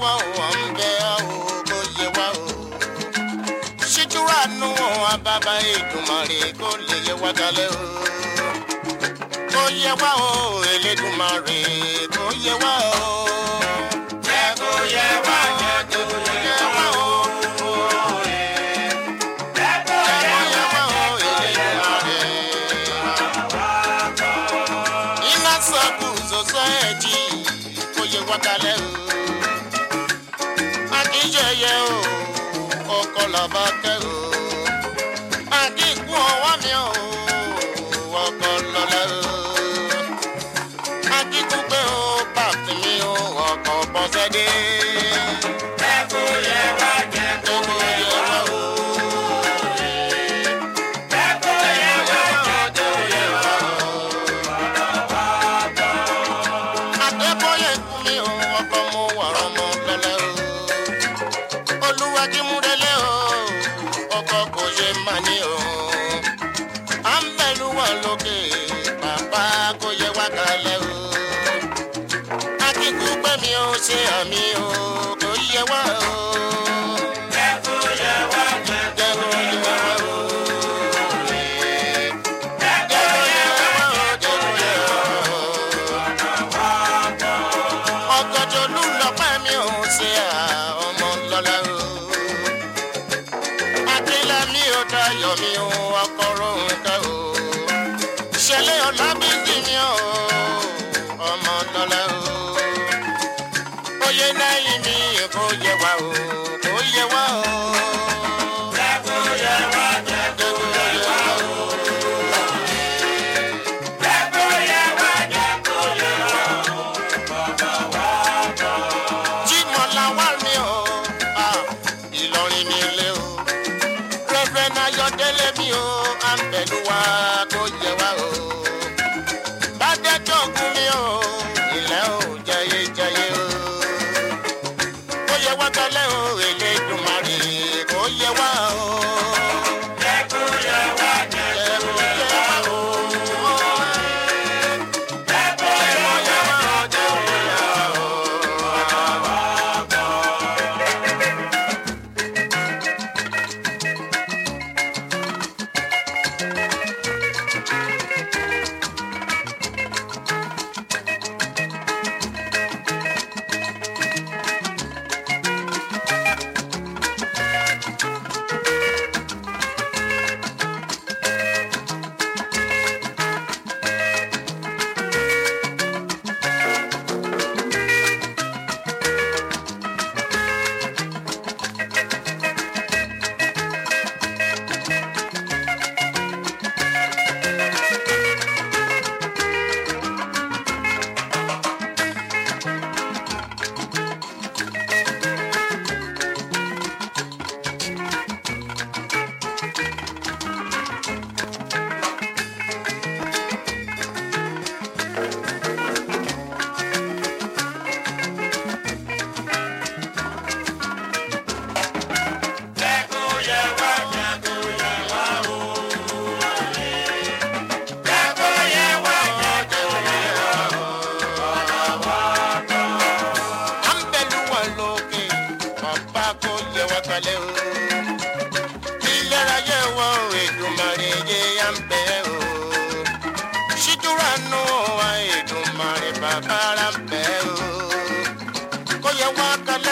wá o à ń bẹ o kó yé wá o. ṣíjú àánú àbàbà Èdùmàrè kó lè yé wá kalẹ̀ o. kó yé wá o Elédùmarè kó yé wá o. jẹ́ kó yé wá jẹ́ kó yé wá o. Iná sọ̀kù sọ̀sọ̀ ẹ̀jì kó yé wá kalẹ̀ o. la vaca. caminho adájọ́ kò Apocalypse.